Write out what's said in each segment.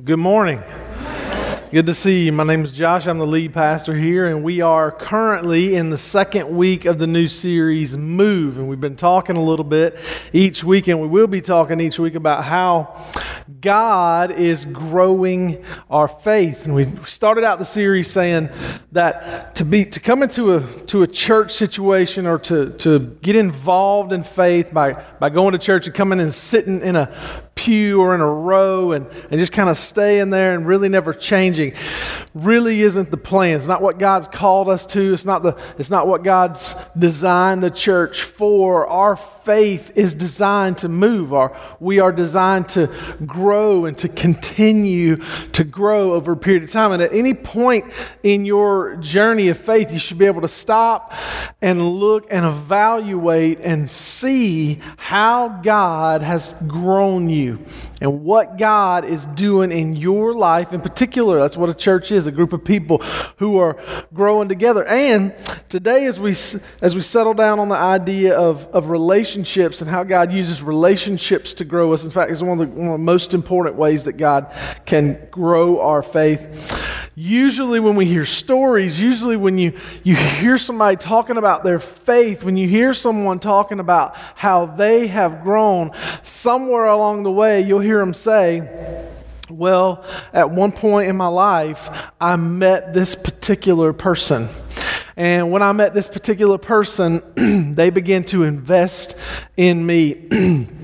Well, good morning. Good to see you. My name is Josh. I'm the lead pastor here, and we are currently in the second week of the new series, Move. And we've been talking a little bit each week, and we will be talking each week about how God is growing our faith. And we started out the series saying that to be to come into a to a church situation or to, to get involved in faith by, by going to church and coming and sitting in a pew or in a row and, and just kind of staying there and really never changing really isn't the plan. It's not what God's called us to. It's not, the, it's not what God's designed the church for. Our faith is designed to move. or we are designed to grow and to continue to grow over a period of time. And at any point in your journey of faith, you should be able to stop and look and evaluate and see how God has grown you and what God is doing in your life in particular. That's what a church is a group of people who are growing together. And today, as we, as we settle down on the idea of, of relationships and how God uses relationships to grow us, in fact, it's one of, the, one of the most important ways that God can grow our faith. Usually, when we hear stories, usually when you, you hear somebody talking about their faith, when you hear someone talking about how they have grown, somewhere along the way, you'll hear them say, well, at one point in my life, I met this particular person. And when I met this particular person, they began to invest in me.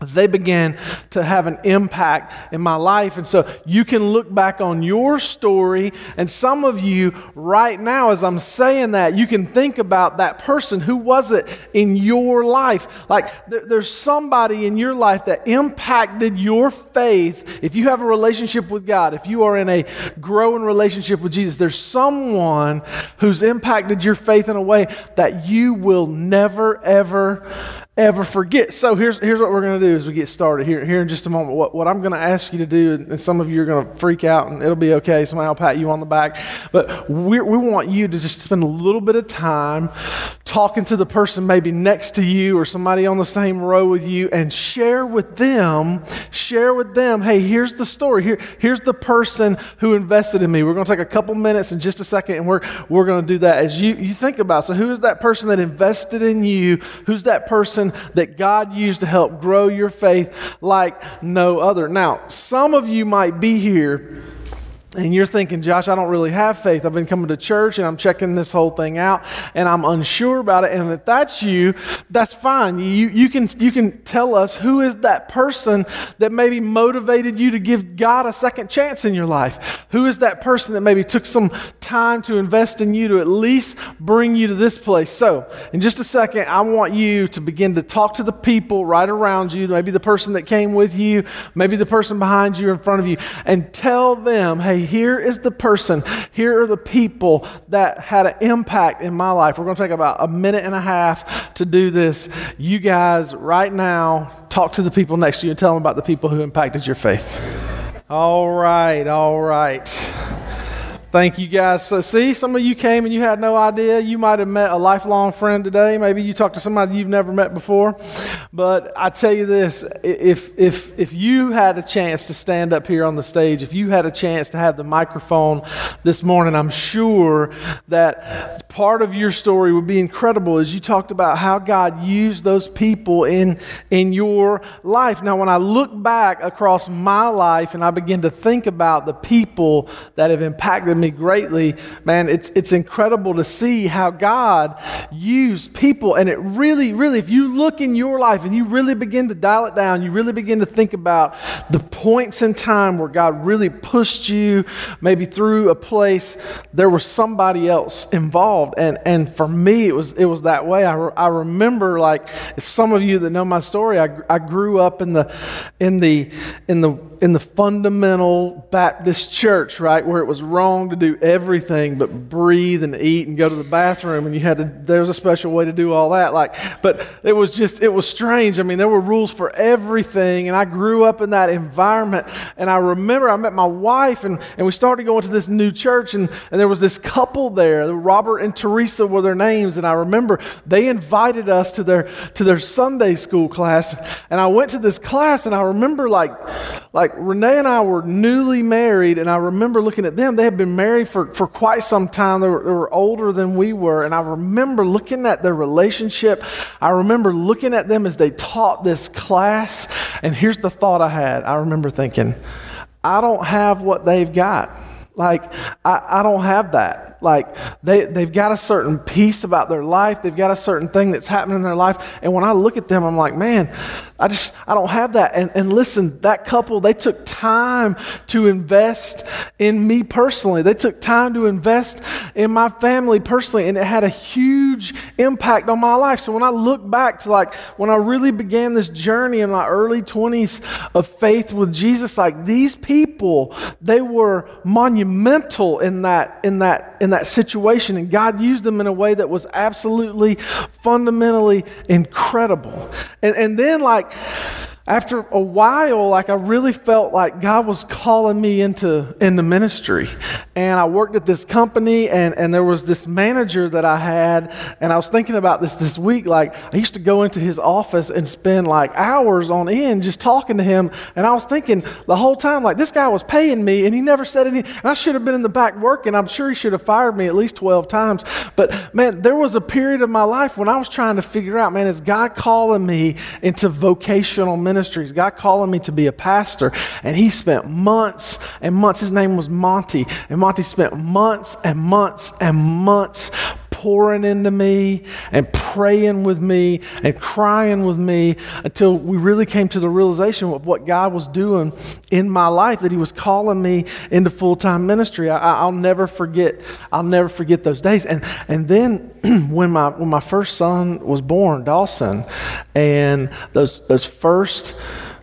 they began to have an impact in my life. And so you can look back on your story, and some of you right now, as I'm saying that, you can think about that person. Who was it in your life? Like there, there's somebody in your life that impacted your faith. If you have a relationship with God, if you are in a growing relationship with Jesus, there's someone who's impacted your faith in a way that you will never, ever, ever forget. So here's, here's what we're going to do as we get started here, here in just a moment. What, what I'm going to ask you to do, and some of you are going to freak out and it'll be okay. Somebody will pat you on the back. But we we want you to just spend a little bit of time talking to the person maybe next to you or somebody on the same row with you and share with them, share with them, hey, here's the story. Here, here's the person who invested in me. We're going to take a couple minutes in just a second and we're, we're going to do that as you, you think about. So who is that person that invested in you? Who's that person that God used to help grow your faith like no other. Now, some of you might be here and you're thinking, Josh, I don't really have faith. I've been coming to church and I'm checking this whole thing out and I'm unsure about it. And if that's you, that's fine. You, you, can, you can tell us who is that person that maybe motivated you to give God a second chance in your life? Who is that person that maybe took some time to invest in you to at least bring you to this place? So, in just a second, I want you to begin to talk to the people right around you, maybe the person that came with you, maybe the person behind you, in front of you, and tell them, hey, here is the person, here are the people that had an impact in my life. We're going to take about a minute and a half to do this. You guys, right now, talk to the people next to you and tell them about the people who impacted your faith. All right, all right. Thank you guys. So, see, some of you came and you had no idea. You might have met a lifelong friend today. Maybe you talked to somebody you've never met before. But I tell you this if, if, if you had a chance to stand up here on the stage, if you had a chance to have the microphone this morning, I'm sure that part of your story would be incredible as you talked about how God used those people in, in your life. Now, when I look back across my life and I begin to think about the people that have impacted me greatly. Man, it's, it's incredible to see how God used people. And it really, really, if you look in your life and you really begin to dial it down, you really begin to think about the points in time where God really pushed you maybe through a place, there was somebody else involved. And, and for me, it was, it was that way. I, re, I remember, like, if some of you that know my story, I, I grew up in the, in the, in the, in the fundamental Baptist church, right, where it was wrong to do everything but breathe and eat and go to the bathroom, and you had to, there was a special way to do all that. Like, but it was just, it was strange. I mean, there were rules for everything, and I grew up in that environment. And I remember I met my wife, and, and we started going to this new church, and, and there was this couple there, Robert and Teresa were their names, and I remember they invited us to their to their Sunday school class, and I went to this class, and I remember like like like Renee and I were newly married, and I remember looking at them. They had been married for, for quite some time. They were, they were older than we were. And I remember looking at their relationship. I remember looking at them as they taught this class. And here's the thought I had I remember thinking, I don't have what they've got. Like, I, I don't have that. Like, they, they've got a certain peace about their life. They've got a certain thing that's happening in their life. And when I look at them, I'm like, man, I just, I don't have that. And, and listen, that couple, they took time to invest in me personally. They took time to invest in my family personally. And it had a huge impact on my life. So when I look back to like, when I really began this journey in my early 20s of faith with Jesus, like these people, they were monumental monumental in that, in, that, in that situation, and God used them in a way that was absolutely, fundamentally incredible. And, and then, like, after a while, like I really felt like God was calling me into, into ministry. And I worked at this company, and, and there was this manager that I had, and I was thinking about this this week. Like, I used to go into his office and spend like hours on end just talking to him. And I was thinking the whole time, like, this guy was paying me, and he never said anything. And I should have been in the back working. I'm sure he should have fired me at least 12 times. But man, there was a period of my life when I was trying to figure out, man, is God calling me into vocational ministry? Ministries. God calling me to be a pastor. And he spent months and months. His name was Monty. And Monty spent months and months and months pouring into me and praying with me and crying with me until we really came to the realization of what God was doing in my life, that He was calling me into full time ministry. I, will never forget. I'll never forget those days. And and then when my when my first son was born, Dawson, and those those first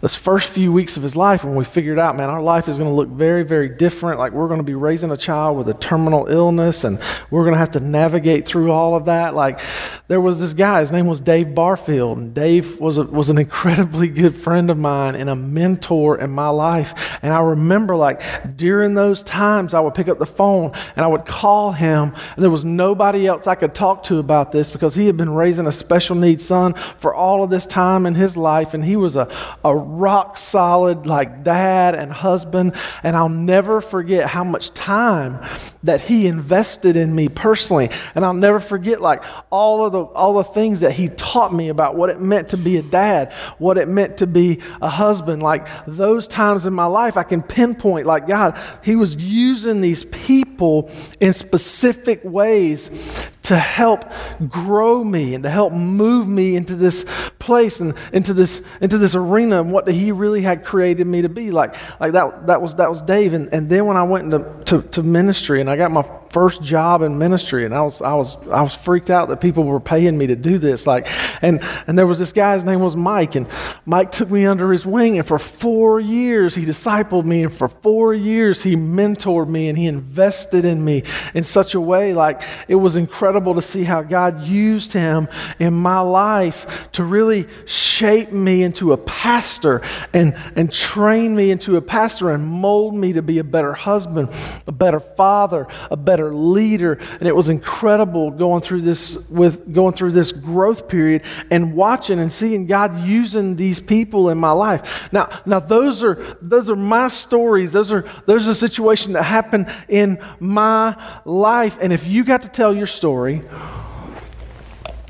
those first few weeks of his life when we figured out, man, our life is going to look very, very different. Like we're going to be raising a child with a terminal illness and we're going to have to navigate through all of that. Like there was this guy, his name was Dave Barfield. And Dave was, a, was an incredibly good friend of mine and a mentor in my life. And I remember like during those times, I would pick up the phone and I would call him. And there was nobody else I could talk to about this because he had been raising a special needs son for all of this time in his life. And he was a, a rock solid, like dad and husband. And I'll never forget how much time that he invested in me personally. And I'll never forget, like, all of the, all the things that he taught me about what it meant to be a dad, what it meant to be a husband. Like, those times in my life, I can pinpoint, like, God, he was using these people in specific ways to help grow me and to help move me into this place and into this into this arena and what he really had created me to be like like that that was that was Dave. And, and then when I went into to, to ministry and I got my first job in ministry and I was I was I was freaked out that people were paying me to do this like and and there was this guy his name was Mike and Mike took me under his wing and for 4 years he discipled me and for 4 years he mentored me and he invested in me in such a way like it was incredible to see how God used him in my life to really shape me into a pastor and and train me into a pastor and mold me to be a better husband a better father a better better leader. And it was incredible going through this with going through this growth period and watching and seeing God using these people in my life. Now, now those are those are my stories. Those are those are situations that happened in my life. And if you got to tell your story,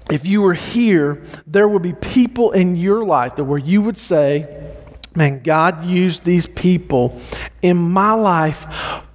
if you were here, there would be people in your life that where you would say, Man, God used these people in my life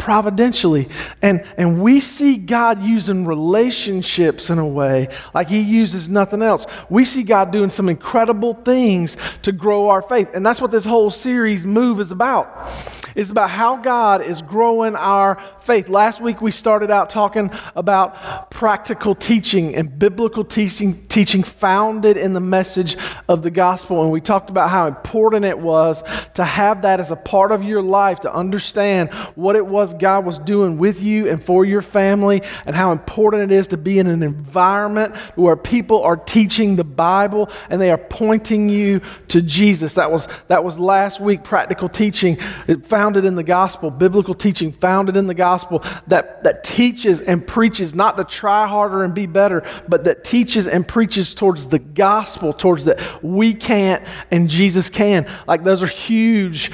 providentially. And, and we see God using relationships in a way like He uses nothing else. We see God doing some incredible things to grow our faith. And that's what this whole series, Move, is about. It's about how God is growing our faith. Last week we started out talking about practical teaching and biblical teaching, teaching founded in the message of the gospel. And we talked about how important it was to have that as a part of your life, to understand what it was God was doing with you and for your family, and how important it is to be in an environment where people are teaching the Bible and they are pointing you to Jesus. That was, that was last week, practical teaching. It founded in the gospel, biblical teaching founded in the gospel that, that teaches and preaches not to try harder and be better, but that teaches and preaches towards the gospel, towards that we can't and Jesus can. Like those are huge,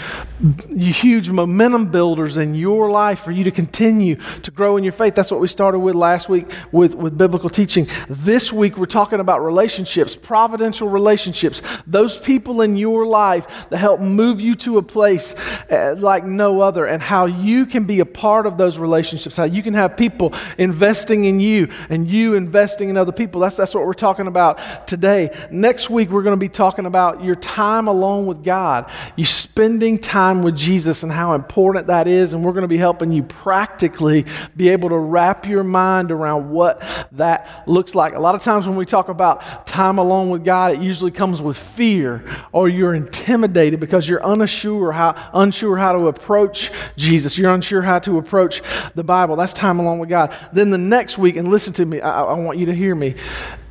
huge momentum builders in your life for you to continue to grow in your faith. That's what we started with last week with, with biblical teaching. This week, we're talking about relationships, providential relationships, those people in your life that help move you to a place uh, like no other, and how you can be a part of those relationships, how you can have people investing in you and you investing in other people. That's, that's what we're talking about today. Next week, we're going to be talking about your time alone with God, you spending time with Jesus, and how important that is. And we're going to be helping you practically be able to wrap your mind around what that looks like. A lot of times when we talk about time alone with God, it usually comes with fear or you're intimidated because you're unsure how, unsure how to approach Jesus. You're unsure how to approach the Bible. That's time alone with God. Then the next week, and listen to me, I, I want you to hear me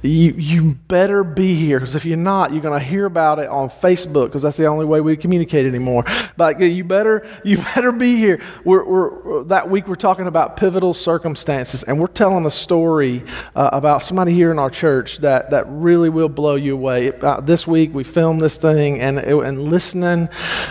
you, you better be here because if you're not, you're going to hear about it on Facebook because that's the only way we communicate anymore. But you better, you better be here. We're, we're, that week we're talking about pivotal circumstances, and we're telling a story uh, about somebody here in our church that, that really will blow you away. Uh, this week we filmed this thing, and, and listening,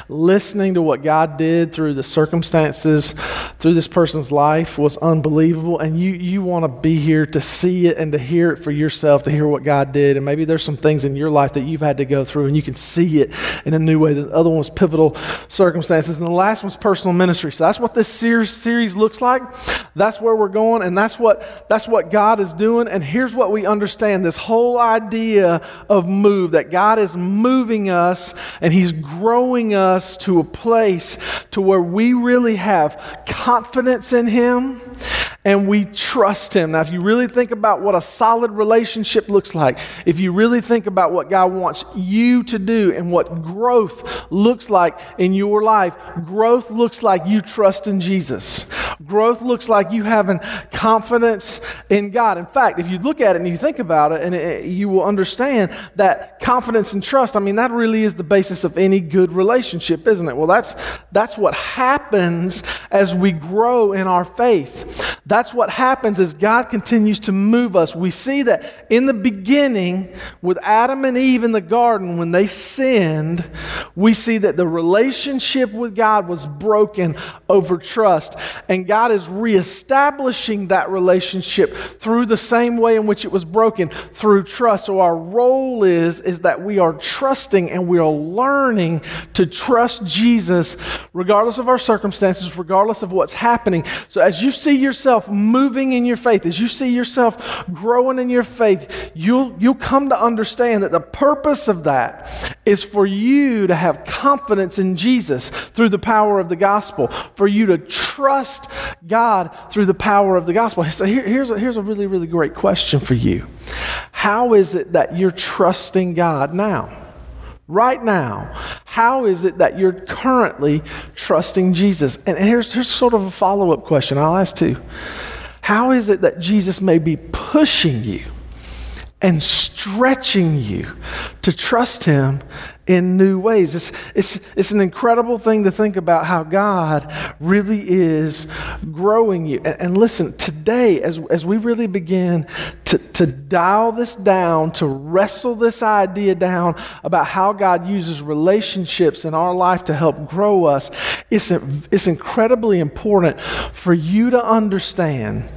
listening to what God did through the circumstances through this person's life was unbelievable, and you, you want to be here to see it and to hear it for yourself to hear what God did. And maybe there's some things in your life that you've had to go through and you can see it in a new way. The other one was pivotal circumstances. And the last one's personal ministry. So that's what this series looks like. That's where we're going. And that's what, that's what God is doing. And here's what we understand this whole idea of move that God is moving us and He's growing us to a place to where we really have confidence in Him and we trust Him. Now, if you really think about what a solid relationship looks like, if you really think about what God wants you to do and what growth looks like in your life, growth looks like you trust in Jesus. Growth looks like you having confidence in God. In fact, if you look at it and you think about it, and it, you will understand that confidence and trust, I mean, that really is the basis of any good relationship, isn't it? Well, that's, that's what happens as we grow in our faith. That's what happens as God continues to move us. We see that in the beginning, with Adam and Eve in the garden, when they sinned, we see that the relationship with God was broken over trust. And God is reestablishing that relationship through the same way in which it was broken, through trust. So our role is, is that we are trusting and we are learning to trust Jesus regardless of our circumstances, regardless of what's happening. So as you see yourself yourself moving in your faith, as you see yourself growing in your faith, you'll, you'll come to understand that the purpose of that is for you to have confidence in Jesus through the power of the gospel, for you to trust God through the power of the gospel. So here, here's, a, here's a really, really great question for you How is it that you're trusting God now? right now, how is it that you're currently trusting Jesus? And here's, here's sort of a follow up question I'll ask too. How is it that Jesus may be pushing you and stretching you to trust Him in new ways. It's, it's, it's an incredible thing to think about how God really is growing you. And, and listen, today, as, as we really begin to, to dial this down, to wrestle this idea down about how God uses relationships in our life to help grow us, it's, it's incredibly important for you to understand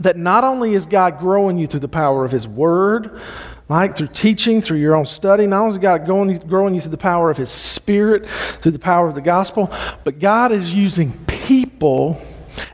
that not only is God growing you through the power of His Word, like through teaching, through your own study. Not only is God going, growing you through the power of His Spirit, through the power of the gospel, but God is using people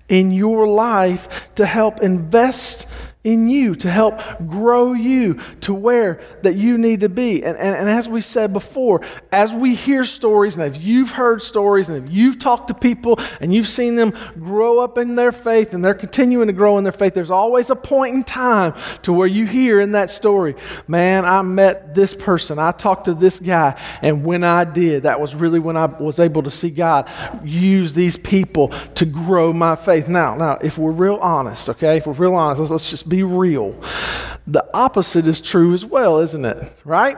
in your life to help invest in you to help grow you to where that you need to be. And, and, and, as we said before, as we hear stories, and if you've heard stories, and if you've talked to people and you've seen them grow up in their faith and they're continuing to grow in their faith, there's always a point in time to where you hear in that story, man, I met this person, I talked to this guy, and when I did, that was really when I was able to see God use these people to grow my faith. Now, now, if we're real honest, okay, if we're real honest, let's, let's just be be real. the opposite is true as well, isn't it? Right?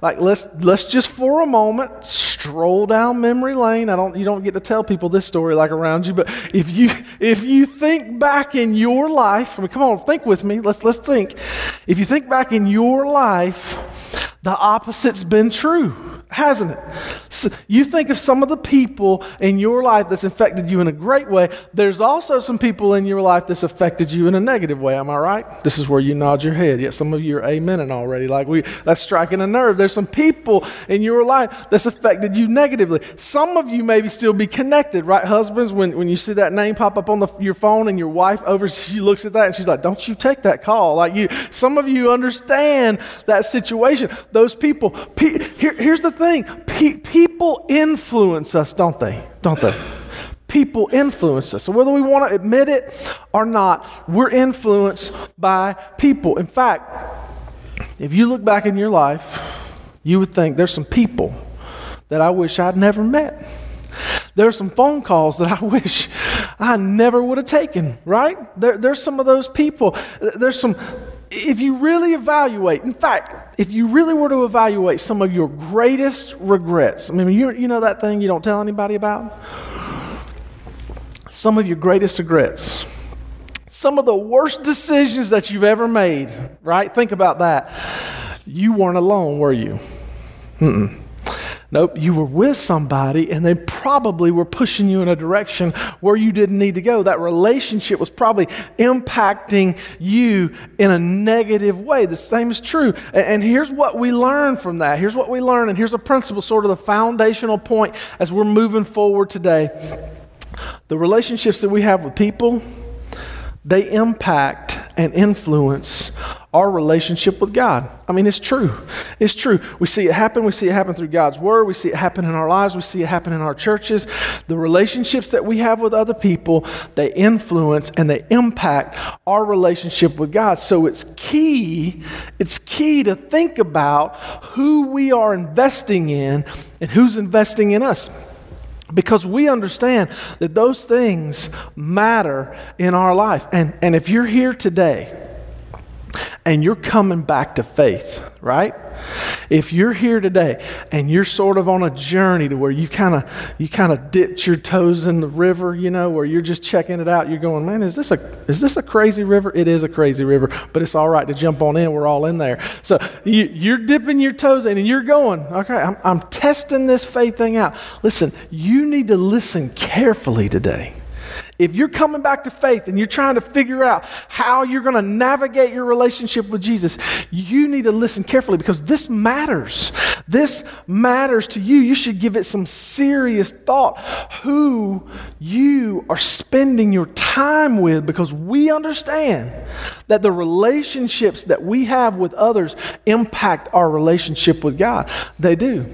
Like let's let's just for a moment stroll down memory lane. I don't you don't get to tell people this story like around you, but if you if you think back in your life, I mean, come on, think with me. Let's let's think. If you think back in your life, the opposite's been true hasn't it? So you think of some of the people in your life that's affected you in a great way. There's also some people in your life that's affected you in a negative way. Am I right? This is where you nod your head. Yet some of you are amening already. Like we, that's striking a nerve. There's some people in your life that's affected you negatively. Some of you maybe still be connected, right? Husbands, when, when you see that name pop up on the, your phone and your wife over, she looks at that and she's like, "Don't you take that call?" Like you, some of you understand that situation. Those people. Pe- here, here's the thing Pe- people influence us, don't they? Don't they? People influence us. So, whether we want to admit it or not, we're influenced by people. In fact, if you look back in your life, you would think there's some people that I wish I'd never met. There's some phone calls that I wish I never would have taken, right? There, there's some of those people. There's some if you really evaluate, in fact, if you really were to evaluate some of your greatest regrets, I mean, you, you know that thing you don't tell anybody about? Some of your greatest regrets, some of the worst decisions that you've ever made, right? Think about that. You weren't alone, were you? Mm-mm. Nope, you were with somebody and they probably were pushing you in a direction where you didn't need to go. That relationship was probably impacting you in a negative way. The same is true. And here's what we learn from that. Here's what we learn, and here's a principle, sort of the foundational point as we're moving forward today. The relationships that we have with people, they impact and influence our relationship with God. I mean, it's true. It's true. We see it happen. We see it happen through God's Word. We see it happen in our lives. We see it happen in our churches. The relationships that we have with other people, they influence and they impact our relationship with God. So it's key, it's key to think about who we are investing in and who's investing in us because we understand that those things matter in our life. And, and if you're here today, and you're coming back to faith, right? If you're here today and you're sort of on a journey to where you kind of you kind of dipped your toes in the river, you know, where you're just checking it out, you're going, man, is this a is this a crazy river? It is a crazy river, but it's all right to jump on in. We're all in there. So you, are dipping your toes in and you're going, okay, I'm, I'm testing this faith thing out. Listen, you need to listen carefully today if you're coming back to faith and you're trying to figure out how you're going to navigate your relationship with Jesus, you need to listen carefully because this matters. This matters to you. You should give it some serious thought who you are spending your time with because we understand that the relationships that we have with others impact our relationship with God. They do.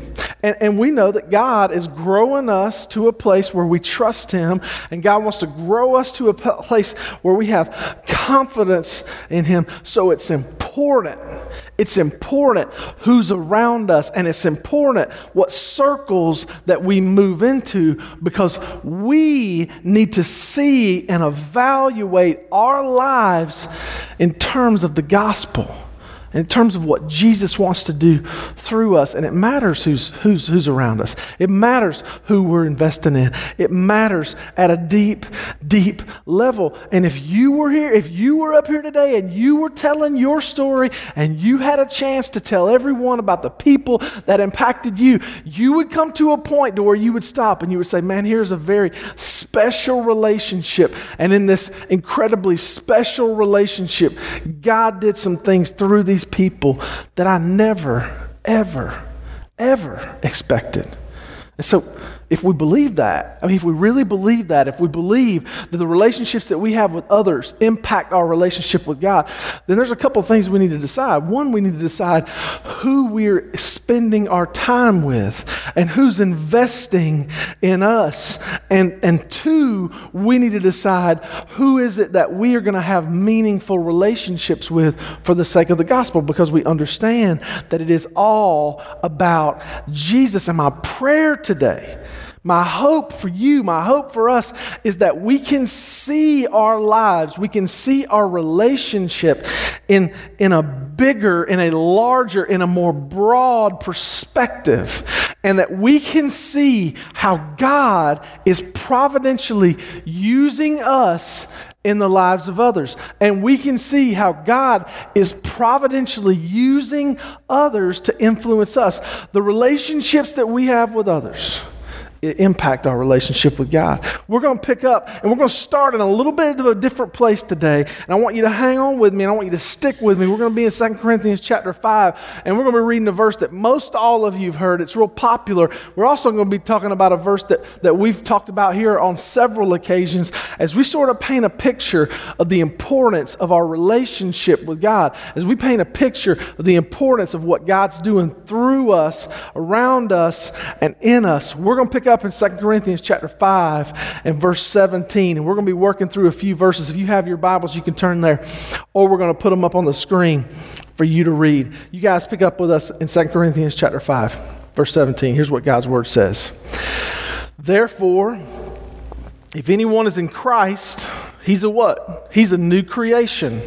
And, and we know that God is growing us to a place where we trust Him, and God wants to grow us to a place where we have confidence in Him. So it's important. It's important who's around us, and it's important what circles that we move into because we need to see and evaluate our lives in terms of the gospel in terms of what Jesus wants to do through us. And it matters who's, who's, who's around us, it matters who we're investing in. It matters at a deep, deep level. And if you were here, if you were up here today and you were telling your story and you had a chance to tell everyone about the people that impacted you, you would come to a point to where you would stop and you would say, Man, here's a very special relationship. And in this incredibly special relationship, God did some things through these people that I never, ever, ever expected. And so if we believe that, I mean, if we really believe that, if we believe that the relationships that we have with others impact our relationship with God, then there's a couple things we need to decide. One, we need to decide who we're spending our time with and who's investing in us. And, and two, we need to decide who is it that we are going to have meaningful relationships with for the sake of the gospel because we understand that it is all about Jesus. And my prayer today My hope for you, my hope for us is that we can see our lives, we can see our relationship in, in a bigger, in a larger, in a more broad perspective, and that we can see how God is providentially using us in the lives of others. And we can see how God is providentially using others to influence us. The relationships that we have with others impact our relationship with God. We're going to pick up and we're going to start in a little bit of a different place today. And I want you to hang on with me and I want you to stick with me. We're going to be in 2 Corinthians chapter 5 and we're going to be reading a verse that most all of you have heard. It's real popular. We're also going to be talking about a verse that, that we've talked about here on several occasions as we sort of paint a picture of the importance of our relationship with God. As we paint a picture of the importance of what God's doing through us, around us, and in us. We're going to pick up up in 2 Corinthians chapter 5 and verse 17, and we're going to be working through a few verses. If you have your Bibles, you can turn there, or we're going to put them up on the screen for you to read. You guys pick up with us in 2 Corinthians chapter 5, verse 17. Here's what God's word says. Therefore, if anyone is in Christ, he's a what? He's a new creation.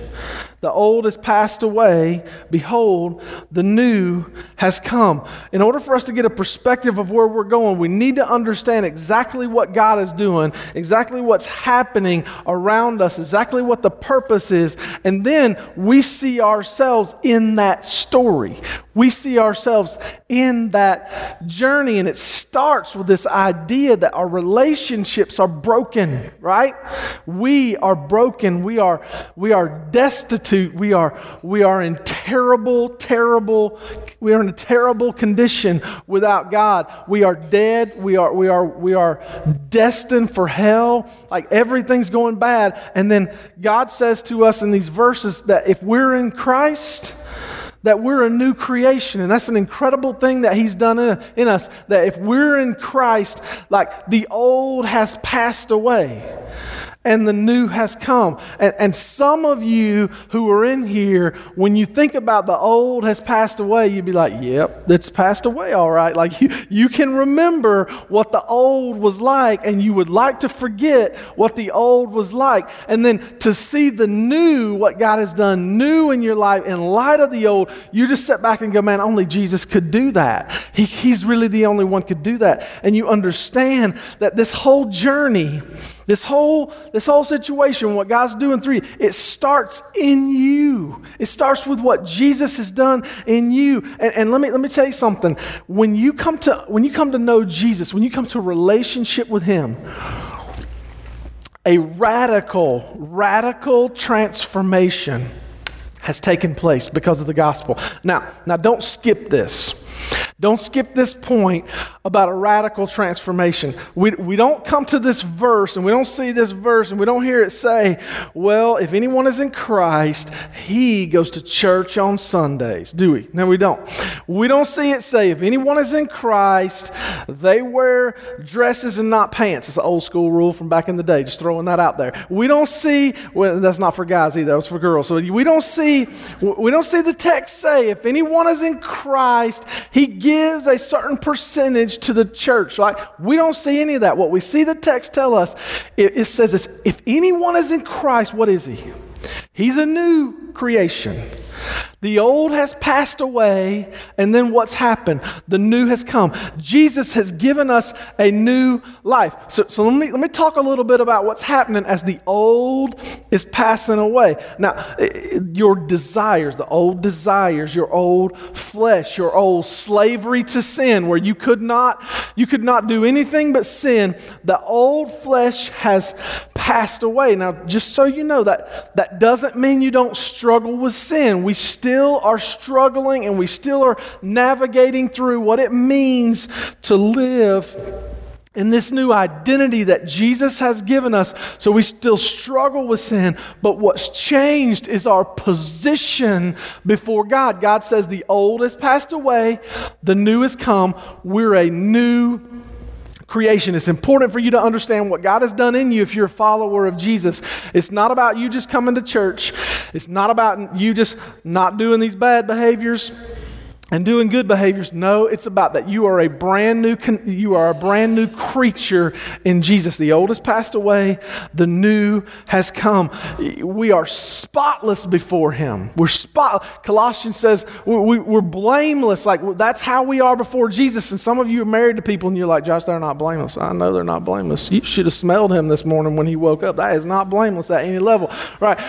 The old has passed away. Behold, the new has come. In order for us to get a perspective of where we're going, we need to understand exactly what God is doing, exactly what's happening around us, exactly what the purpose is. And then we see ourselves in that story. We see ourselves in that journey. And it starts with this idea that our relationships are broken, right? We are broken. We are, we are destitute. We are, we are in terrible, terrible, we are in a terrible condition without God. We are dead. We are, we are, we are destined for hell. Like everything's going bad. And then God says to us in these verses that if we're in Christ, that we're a new creation. And that's an incredible thing that He's done in, in, us. That if we're in Christ, like the old has passed away and the new has come. And, and some of you who are in here, when you think about the old has passed away, you'd be like, yep, it's passed away, all right. Like you, you can remember what the old was like, and you would like to forget what the old was like. And then to see the new, what God has done new in your life in light of the old, you just sit back and go, man, only Jesus could do that. He, he's really the only one could do that. And you understand that this whole journey, this whole, this whole situation, what God's doing through you, it starts in you. It starts with what Jesus has done in you. And, and let, me, let me tell you something. When you, come to, when you come to know Jesus, when you come to a relationship with Him, a radical, radical transformation has taken place because of the gospel. Now, now don't skip this. Don't skip this point about a radical transformation. We, we don't come to this verse and we don't see this verse and we don't hear it say, well, if anyone is in Christ, he goes to church on Sundays. Do we? No, we don't. We don't see it say, if anyone is in Christ, they wear dresses and not pants. It's an old school rule from back in the day, just throwing that out there. We don't see, well, that's not for guys either, that's for girls. So we don't see, we don't see the text say, if anyone is in Christ, he gives a certain percentage to the church. Like we don't see any of that. What we see the text tell us, it, it says this: if anyone is in Christ, what is he? He's a new creation. The old has passed away, and then what's happened? The new has come. Jesus has given us a new life. So, so let, me, let me talk a little bit about what's happening as the old is passing away. Now, your desires, the old desires, your old flesh, your old slavery to sin, where you could not, you could not do anything but sin, the old flesh has passed away. Now, just so you know, that, that doesn't mean you don't struggle with sin. We still still are struggling and we still are navigating through what it means to live in this new identity that Jesus has given us. So we still struggle with sin, but what's changed is our position before God. God says the old has passed away, the new has come. We're a new creation. It's important for you to understand what God has done in you if you're a follower of Jesus. It's not about you just coming to church, it's not about you just not doing these bad behaviors. And doing good behaviors. No, it's about that you are a brand new you are a brand new creature in Jesus. The old has passed away, the new has come. We are spotless before him. We're spot Colossians says we, are blameless. Like that's how we are before Jesus. And some of you are married to people and you're like, Josh, they're not blameless. I know they're not blameless. You should have smelled him this morning when he woke up. That is not blameless at any level. Right.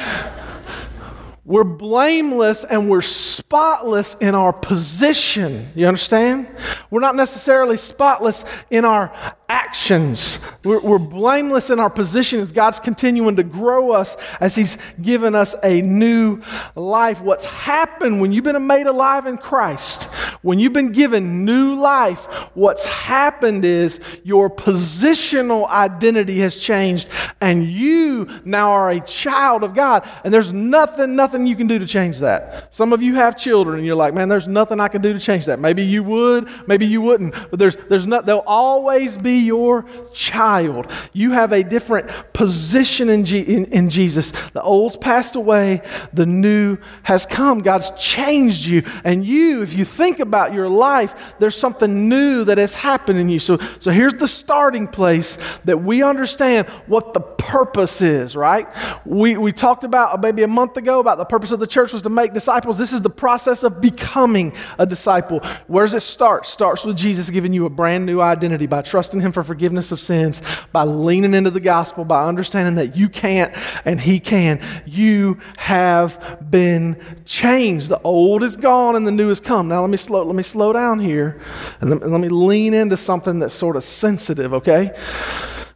We're blameless and we're spotless in our position. You understand? We're not necessarily spotless in our actions. We're, we're, blameless in our position as God's continuing to grow us as He's given us a new life. What's happened when you've been made alive in Christ, when you've been given new life, what's happened is your positional identity has changed and you now are a child of God. And there's nothing, nothing you can do to change that. Some of you have children and you're like, man, there's nothing I can do to change that. Maybe you would, maybe you wouldn't, but there's, there's not, there'll always be your child. You have a different position in, G- in, in Jesus. The old's passed away, the new has come. God's changed you. And you, if you think about your life, there's something new that has happened in you. So, so here's the starting place that we understand what the purpose is, right? We, we talked about maybe a month ago about the purpose of the church was to make disciples. This is the process of becoming a disciple. Where does it start? Starts with Jesus giving you a brand new identity by trusting Him for forgiveness of sins by leaning into the gospel, by understanding that you can't and He can. You have been changed. The old is gone and the new has come. Now let me slow, let me slow down here and let me lean into something that's sort of sensitive, okay?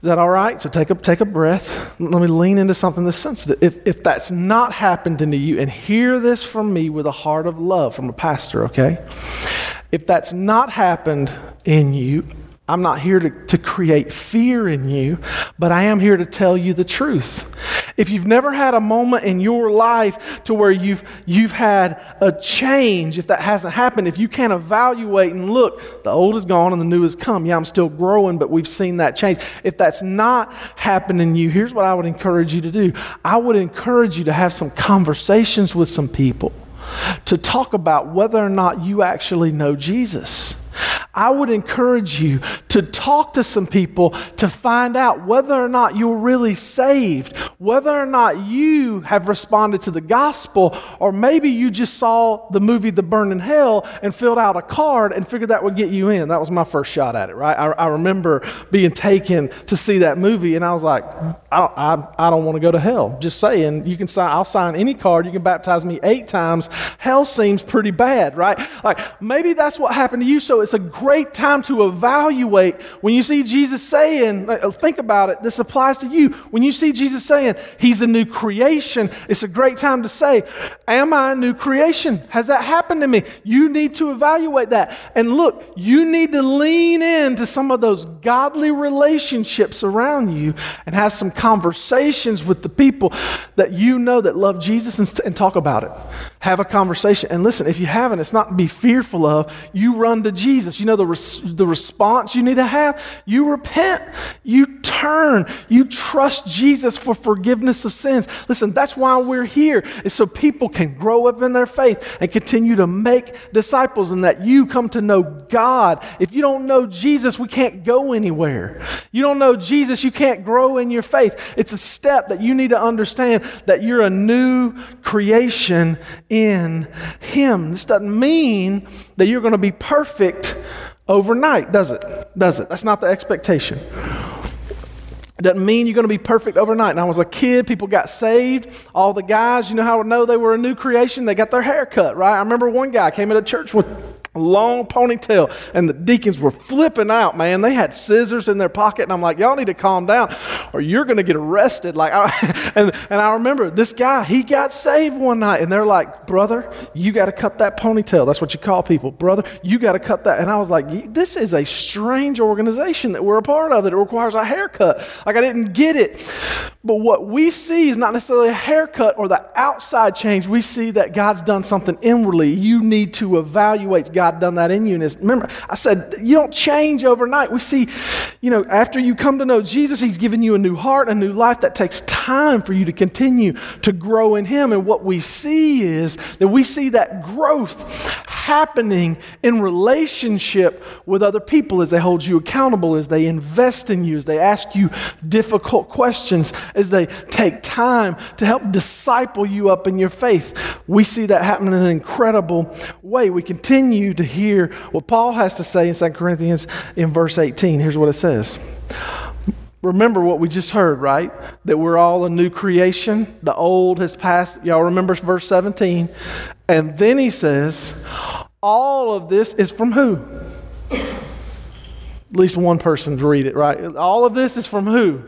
Is that all right? So take a, take a breath. Let me lean into something that's sensitive. If, if that's not happened to you, and hear this from me with a heart of love from a pastor, okay? If that's not happened in you, I'm not here to, to create fear in you, but I am here to tell you the truth. If you've never had a moment in your life to where you've, you've had a change, if that hasn't happened, if you can't evaluate and look, the old is gone and the new has come. Yeah, I'm still growing, but we've seen that change. If that's not happening you, here's what I would encourage you to do I would encourage you to have some conversations with some people to talk about whether or not you actually know Jesus. I would encourage you to talk to some people to find out whether or not you're really saved, whether or not you have responded to the gospel, or maybe you just saw the movie The Burning Hell and filled out a card and figured that would get you in. That was my first shot at it, right? I, I remember being taken to see that movie, and I was like, I don't, I, I don't want to go to hell. Just saying, you can sign, I'll sign any card. You can baptize me eight times. Hell seems pretty bad, right? Like maybe that's what happened to you. So it's a great time to evaluate when you see Jesus saying, think about it, this applies to you. When you see Jesus saying, He's a new creation, it's a great time to say, Am I a new creation? Has that happened to me? You need to evaluate that. And look, you need to lean into some of those godly relationships around you and have some conversations with the people that you know that love Jesus and, and talk about it. Have a conversation. And listen, if you haven't, it's not be fearful of. You run to Jesus. You know the, res- the response you need to have? You repent. You turn. You trust Jesus for forgiveness of sins. Listen, that's why we're here, is so people can grow up in their faith and continue to make disciples and that you come to know God. If you don't know Jesus, we can't go anywhere. You don't know Jesus, you can't grow in your faith. It's a step that you need to understand that you're a new creation in Him. This doesn't mean that you're going to be perfect overnight, does it? Does it? That's not the expectation. It doesn't mean you're going to be perfect overnight. And I was a kid, people got saved. All the guys, you know how to know they were a new creation? They got their hair cut, right? I remember one guy came into church with long ponytail, and the deacons were flipping out, man. They had scissors in their pocket, and I'm like, y'all need to calm down, or you're going to get arrested. Like, I, and, and I remember this guy, he got saved one night, and they're like, brother, you got to cut that ponytail. That's what you call people, brother. You got to cut that. And I was like, this is a strange organization that we're a part of that requires a haircut. Like, I didn't get it. But what we see is not necessarily a haircut or the outside change. We see that God's done something inwardly. You need to evaluate God done that in you. And remember, I said, you don't change overnight. We see, you know, after you come to know Jesus, He's given you a new heart, a new life. That takes time for you to continue to grow in Him. And what we see is that we see that growth happening in relationship with other people as they hold you accountable, as they invest in you, as they ask you difficult questions, as they take time to help disciple you up in your faith. We see that happen in an incredible way. We continue to hear what Paul has to say in 2 Corinthians in verse 18. Here's what it says. Remember what we just heard, right? That we're all a new creation. The old has passed. Y'all remember verse 17? And then he says, All of this is from who? At least one person to read it, right? All of this is from who?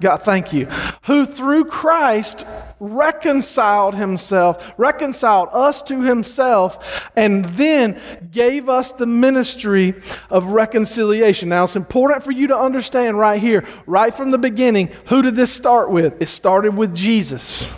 God, thank you. Who through Christ reconciled himself, reconciled us to himself, and then gave us the ministry of reconciliation. Now, it's important for you to understand right here, right from the beginning, who did this start with? It started with Jesus.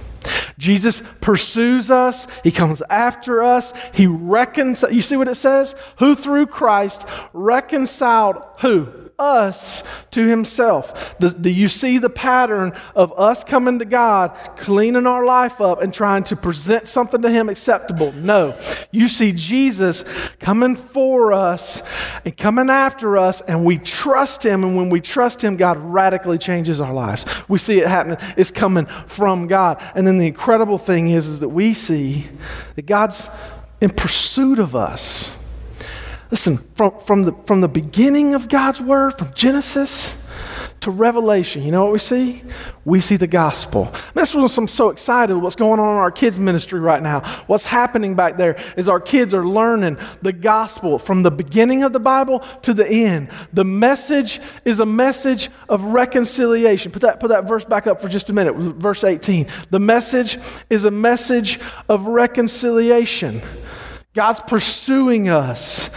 Jesus pursues us. He comes after us. He reconciles. You see what it says? Who through Christ reconciled who? Us to himself. Do, do, you see the pattern of us coming to God, cleaning our life up, and trying to present something to him acceptable? No. You see Jesus coming for us and coming after us, and we trust him. And when we trust him, God radically changes our lives. We see it happening. It's coming from God. And then the incredible thing is, is that we see that God's in pursuit of us. Listen, from, from, the, from the beginning of God's Word, from Genesis to Revelation, you know what we see? We see the gospel. That's what I'm so excited what's going on in our kids' ministry right now. What's happening back there is our kids are learning the gospel from the beginning of the Bible to the end. The message is a message of reconciliation. Put that, put that verse back up for just a minute, verse 18. The message is a message of reconciliation. God's pursuing us.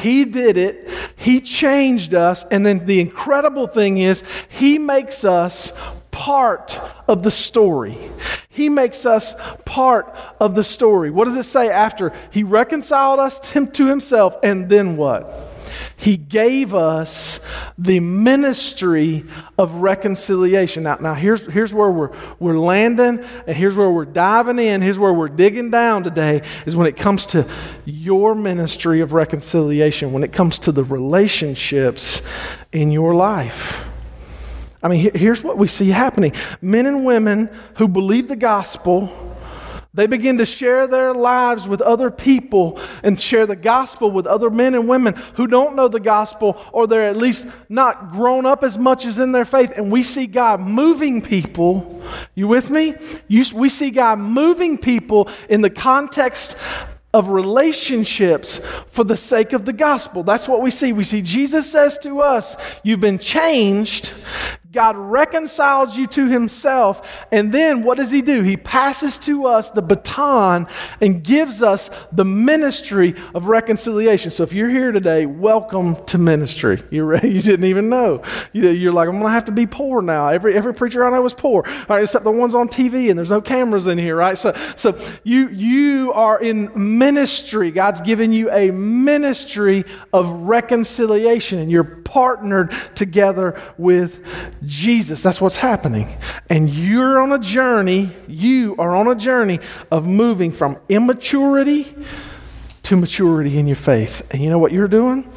He did it. He changed us. And then the incredible thing is, He makes us part of the story. He makes us part of the story. What does it say after He reconciled us to Himself? And then what? He gave us the ministry of reconciliation. Now, now here's, here's where we're, we're landing, and here's where we're diving in, here's where we're digging down today, is when it comes to your ministry of reconciliation, when it comes to the relationships in your life. I mean, here's what we see happening men and women who believe the gospel they begin to share their lives with other people and share the gospel with other men and women who don't know the gospel or they're at least not grown up as much as in their faith. And we see God moving people. You with me? You, we see God moving people in the context of relationships for the sake of the gospel. That's what we see. We see Jesus says to us, You've been changed. God reconciles you to himself. And then what does he do? He passes to us the baton and gives us the ministry of reconciliation. So if you're here today, welcome to ministry. You're ready? You didn't even know. You're like, I'm going to have to be poor now. Every, every preacher I know is poor, right, except the ones on TV and there's no cameras in here, right? So, so you, you are in ministry. God's given you a ministry of reconciliation and you're partnered together with Jesus. That's what's happening. And you're on a journey, you are on a journey of moving from immaturity to maturity in your faith. And you know what you're doing?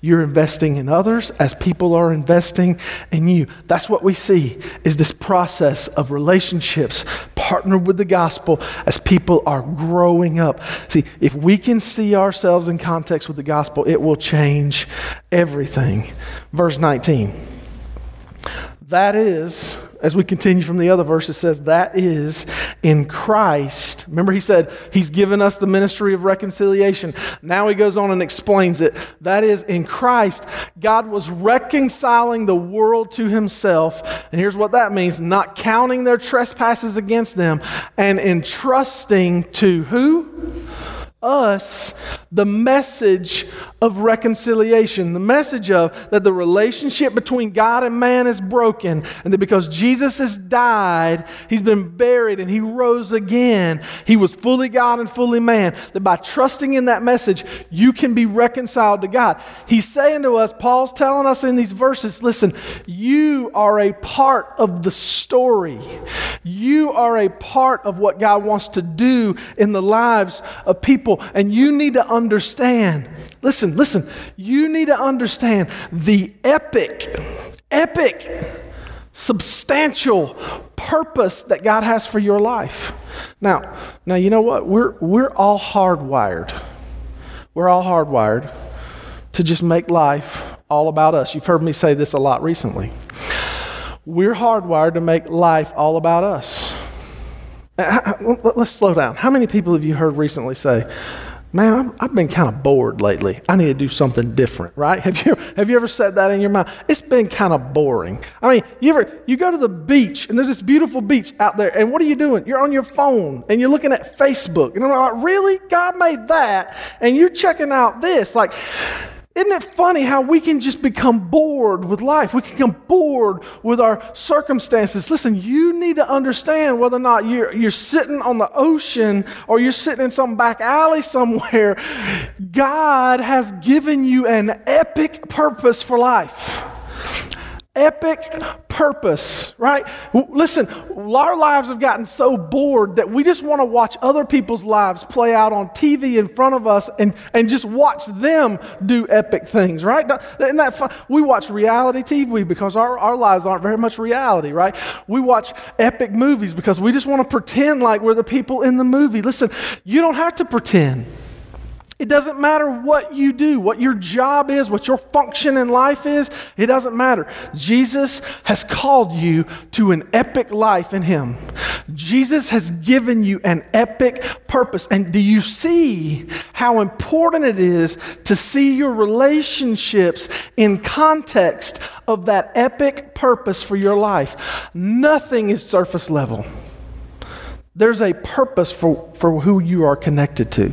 You're investing in others as people are investing in you. That's what we see is this process of relationships partnered with the gospel as people are growing up. See, if we can see ourselves in context with the gospel, it will change everything. Verse 19. That is, as we continue from the other verse, it says, that is in Christ. Remember, he said he's given us the ministry of reconciliation. Now he goes on and explains it. That is in Christ, God was reconciling the world to himself. And here's what that means not counting their trespasses against them and entrusting to who? Us the message of reconciliation, the message of that the relationship between God and man is broken, and that because Jesus has died, he's been buried, and he rose again, he was fully God and fully man, that by trusting in that message, you can be reconciled to God. He's saying to us, Paul's telling us in these verses, listen, you are a part of the story. You are a part of what God wants to do in the lives of people, and you need to understand. Listen, listen, you need to understand the epic, epic, substantial purpose that God has for your life. Now, now you know what? We're we're all hardwired. We're all hardwired to just make life all about us. You've heard me say this a lot recently. We're hardwired to make life all about us. Uh, let's slow down. How many people have you heard recently say, Man, i have been kind of bored lately. I need to do something different, right? Have you, have you ever said that in your mind? It's been kind of boring. I mean, you ever, you go to the beach and there's this beautiful beach out there, and what are you doing? You're on your phone and you're looking at Facebook. And I'm like, really? God made that? And you're checking out this. Like, isn't it funny how we can just become bored with life? We can become bored with our circumstances. Listen, you need to understand whether or not you're, you're sitting on the ocean or you're sitting in some back alley somewhere. God has given you an epic purpose for life epic purpose, right? Listen, our lives have gotten so bored that we just want to watch other people's lives play out on TV in front of us and, and just watch them do epic things, right? Isn't that fun? We watch reality TV because our, our lives aren't very much reality, right? We watch epic movies because we just want to pretend like we're the people in the movie. Listen, you don't have to pretend. It doesn't matter what you do, what your job is, what your function in life is. It doesn't matter. Jesus has called you to an epic life in Him. Jesus has given you an epic purpose. And do you see how important it is to see your relationships in context of that epic purpose for your life? Nothing is surface level. There's a purpose for, for who you are connected to.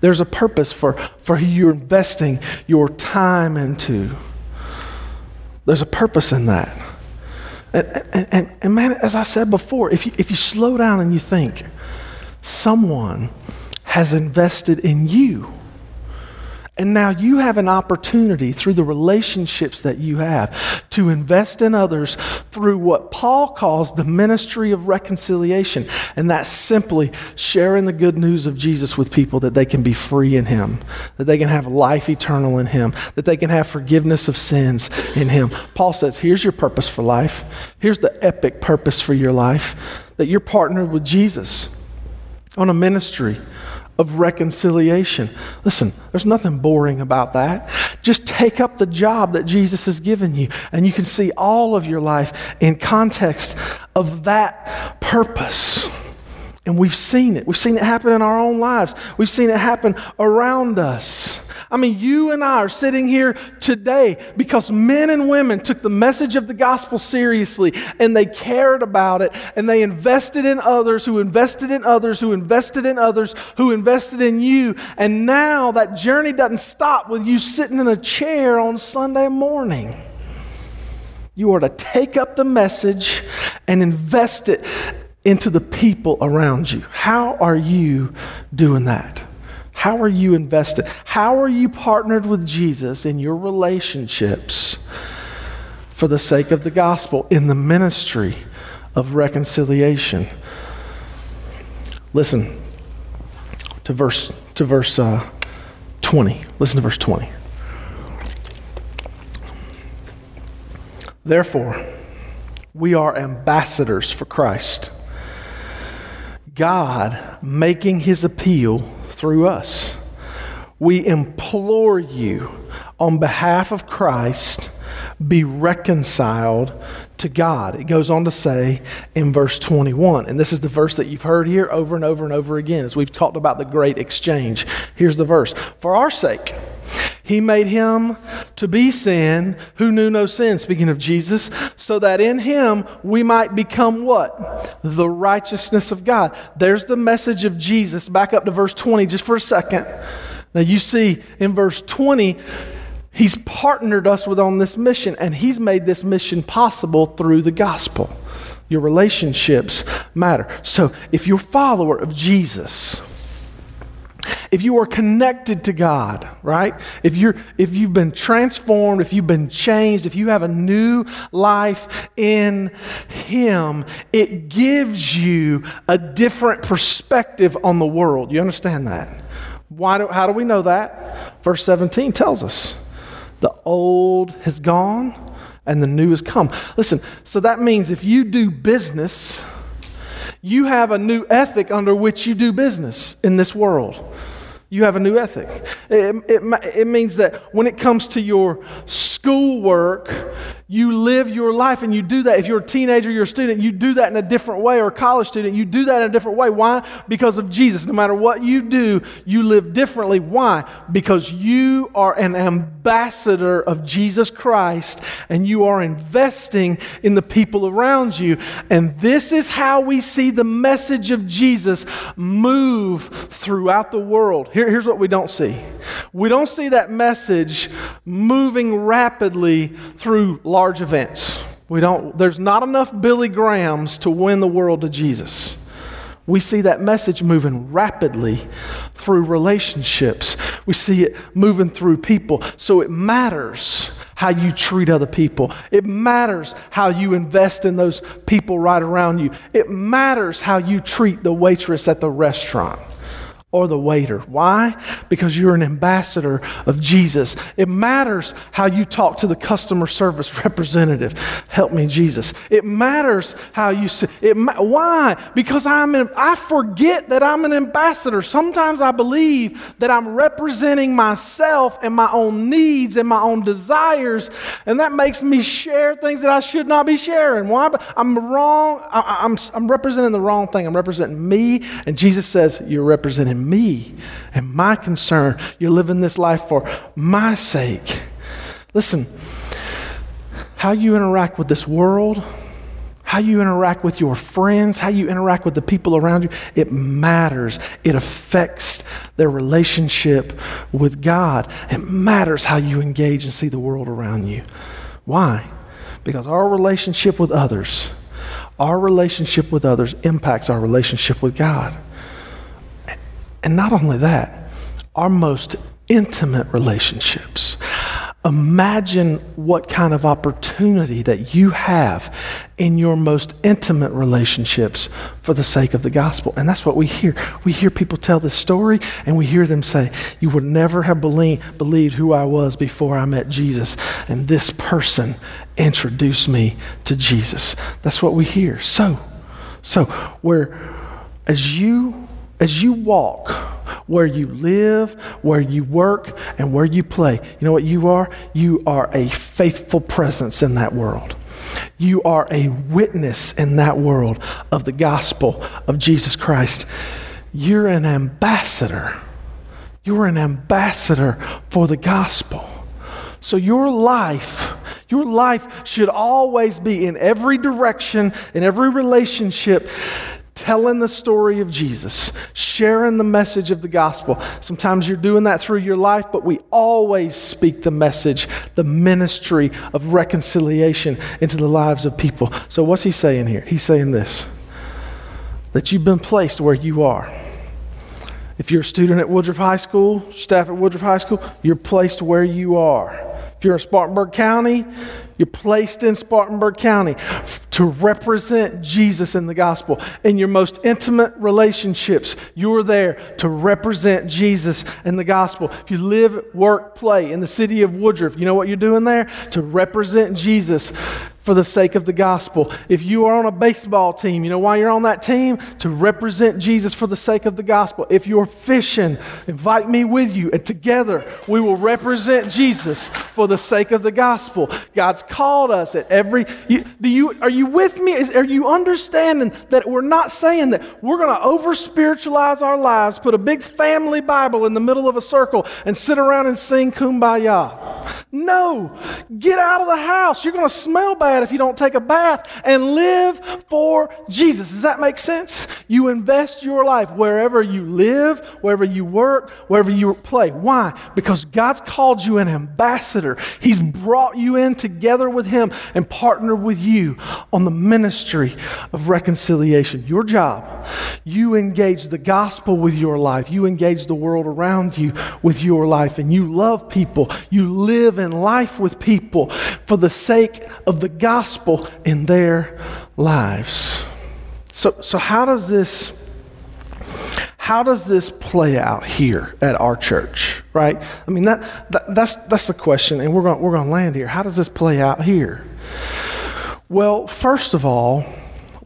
There's a purpose for, for who you're investing your time into. There's a purpose in that. And, and, and, and man, as I said before, if you, if you slow down and you think, someone has invested in you and now you have an opportunity through the relationships that you have to invest in others through what Paul calls the ministry of reconciliation. And that's simply sharing the good news of Jesus with people that they can be free in Him, that they can have life eternal in Him, that they can have forgiveness of sins in Him. Paul says, Here's your purpose for life. Here's the epic purpose for your life that you're partnered with Jesus on a ministry of reconciliation. Listen, there's nothing boring about that. Just take up the job that Jesus has given you, and you can see all of your life in context of that purpose. And we've seen it. We've seen it happen in our own lives, we've seen it happen around us. I mean, you and I are sitting here today because men and women took the message of the gospel seriously and they cared about it and they invested in others who invested in others who invested in others who invested in you. And now that journey doesn't stop with you sitting in a chair on Sunday morning. You are to take up the message and invest it into the people around you. How are you doing that? How are you invested? How are you partnered with Jesus in your relationships for the sake of the gospel in the ministry of reconciliation? Listen to verse to verse uh, 20. Listen to verse 20. Therefore, we are ambassadors for Christ. God making his appeal through us. We implore you on behalf of Christ, be reconciled to God. It goes on to say in verse 21, and this is the verse that you've heard here over and over and over again as we've talked about the great exchange. Here's the verse For our sake, He made him to be sin who knew no sin, speaking of Jesus, so that in him we might become what? The righteousness of God. There's the message of Jesus. Back up to verse 20 just for a second. Now you see in verse 20, he's partnered us with on this mission, and he's made this mission possible through the gospel. Your relationships matter. So if you're a follower of Jesus, if you are connected to God, right? If you're if you've been transformed, if you've been changed, if you have a new life in him, it gives you a different perspective on the world. You understand that? Why do, how do we know that? Verse 17 tells us the old has gone and the new has come. Listen, so that means if you do business, you have a new ethic under which you do business in this world. You have a new ethic. It, it, it means that when it comes to your schoolwork, you live your life and you do that. If you're a teenager, you're a student, you do that in a different way, or a college student, you do that in a different way. Why? Because of Jesus. No matter what you do, you live differently. Why? Because you are an ambassador of Jesus Christ and you are investing in the people around you. And this is how we see the message of Jesus move throughout the world. Here, here's what we don't see we don't see that message moving rapidly through large events. We don't, there's not enough Billy Grahams to win the world to Jesus. We see that message moving rapidly through relationships. We see it moving through people. So it matters how you treat other people. It matters how you invest in those people right around you. It matters how you treat the waitress at the restaurant or the waiter. Why? Because you're an ambassador of Jesus. It matters how you talk to the customer service representative. Help me, Jesus. It matters how you say it. Why? Because I'm an, I forget that I'm an ambassador. Sometimes I believe that I'm representing myself and my own needs and my own desires, and that makes me share things that I should not be sharing. Why? I'm wrong. I, I'm, I'm representing the wrong thing. I'm representing me, and Jesus says, You're representing me and my concern. You're living this life for my sake. Listen, how you interact with this world, how you interact with your friends, how you interact with the people around you, it matters. It affects their relationship with God. It matters how you engage and see the world around you. Why? Because our relationship with others, our relationship with others impacts our relationship with God. And not only that, our most intimate relationships. Imagine what kind of opportunity that you have in your most intimate relationships for the sake of the gospel. And that's what we hear. We hear people tell this story and we hear them say, You would never have believe, believed who I was before I met Jesus. And this person introduced me to Jesus. That's what we hear. So, so where as you as you walk where you live, where you work, and where you play, you know what you are? You are a faithful presence in that world. You are a witness in that world of the gospel of Jesus Christ. You're an ambassador. You're an ambassador for the gospel. So your life, your life should always be in every direction, in every relationship, telling the story of Jesus, sharing the message of the gospel. Sometimes you're doing that through your life, but we always speak the message, the ministry of reconciliation into the lives of people. So, what's he saying here? He's saying this that you've been placed where you are. If you're a student at Woodruff High School, staff at Woodruff High School, you're placed where you are. If you're in Spartanburg County, you're placed in Spartanburg County to represent Jesus in the gospel. In your most intimate relationships, you're there to represent Jesus in the gospel. If you live, work, play in the city of Woodruff, you know what you're doing there? To represent Jesus for the sake of the gospel. If you are on a baseball team, you know why you're on that team? To represent Jesus for the sake of the gospel. If you're fishing, invite me with you, and together we will represent Jesus for the sake of the gospel. God's called us at every. You, do you are you with me? Is, are you understanding that we're not saying that we're going to over spiritualize our lives, put a big family Bible in the middle of a circle, and sit around and sing kumbaya? No, get out of the house. You're going to smell bad if you don't take a bath and live for Jesus. Does that make sense? You invest your life wherever you live, wherever you work, wherever you play. Why? Because God's called you an ambassador. He's brought you in together with Him and partnered with you on the ministry of reconciliation. Your job, you engage the gospel with your life, you engage the world around you with your life, and you love people. You live in life with people for the sake of the gospel in their lives. So, so how does this how does this play out here at our church right? I mean that, that that's that's the question and we're going we're going to land here. How does this play out here? Well first of all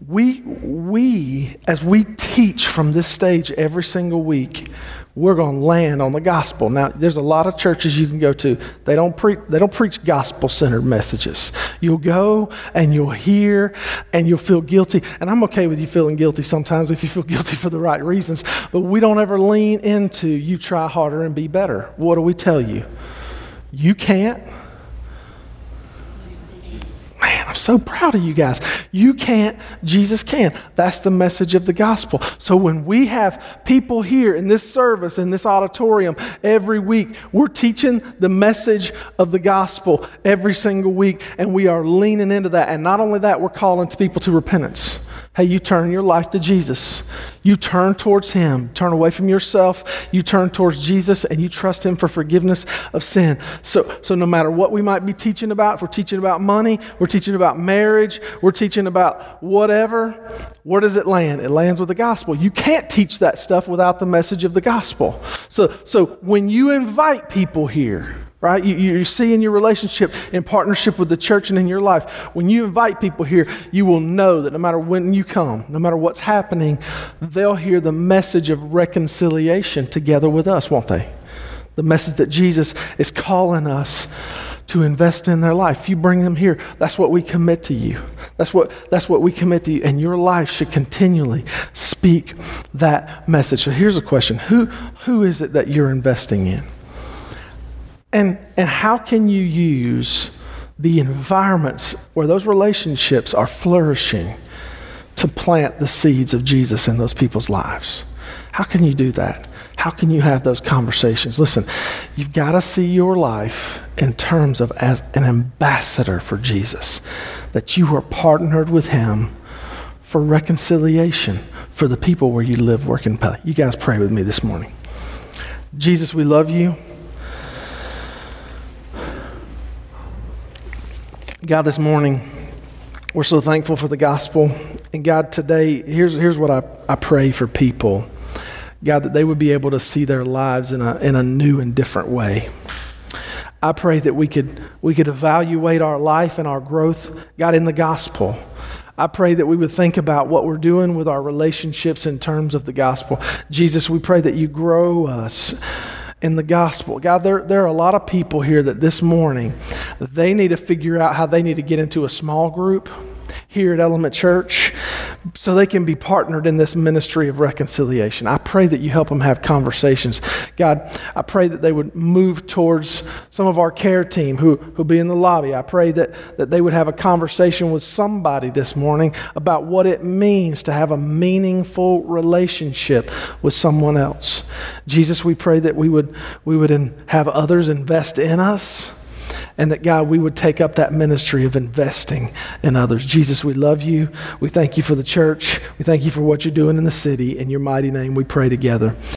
we we as we teach from this stage every single week we're going to land on the gospel. Now, there's a lot of churches you can go to. They don't preach. They don't preach gospel-centered messages. You'll go and you'll hear and you'll feel guilty. And I'm okay with you feeling guilty sometimes if you feel guilty for the right reasons. But we don't ever lean into you try harder and be better. What do we tell you? You can't. I'm so proud of you guys. You can't, Jesus can. That's the message of the gospel. So when we have people here in this service, in this auditorium every week, we're teaching the message of the gospel every single week, and we are leaning into that. And not only that, we're calling to people to repentance. Hey, you turn your life to Jesus. You turn towards Him. Turn away from yourself. You turn towards Jesus and you trust Him for forgiveness of sin. So, so no matter what we might be teaching about, if we're teaching about money, we're teaching about marriage, we're teaching about whatever, where does it land? It lands with the gospel. You can't teach that stuff without the message of the gospel. So, so when you invite people here, right? You, you see in your relationship, in partnership with the church and in your life, when you invite people here, you will know that no matter when you come, no matter what's happening, they'll hear the message of reconciliation together with us, won't they? The message that Jesus is calling us to invest in their life. If you bring them here, that's what we commit to you. That's what, that's what we commit to you. And your life should continually speak that message. So here's a question Who, who is it that you're investing in? And, and how can you use the environments where those relationships are flourishing to plant the seeds of Jesus in those people's lives? How can you do that? How can you have those conversations? Listen, you've got to see your life in terms of as an ambassador for Jesus, that you are partnered with Him for reconciliation for the people where you live, work, and play. You guys pray with me this morning. Jesus, we love you. God, this morning, we're so thankful for the gospel. And God, today, here's, here's what I, I pray for people God, that they would be able to see their lives in a, in a new and different way. I pray that we could, we could evaluate our life and our growth, God, in the gospel. I pray that we would think about what we're doing with our relationships in terms of the gospel. Jesus, we pray that you grow us in the gospel. God, there, there are a lot of people here that this morning, they need to figure out how they need to get into a small group here at Element Church so they can be partnered in this ministry of reconciliation. I pray that you help them have conversations. God, I pray that they would move towards some of our care team who will be in the lobby. I pray that, that they would have a conversation with somebody this morning about what it means to have a meaningful relationship with someone else. Jesus, we pray that we would, we would have others invest in us and that God, we would take up that ministry of investing in others. Jesus, we love you. We thank you for the church. We thank you for what you're doing in the city. In your mighty name, we pray together.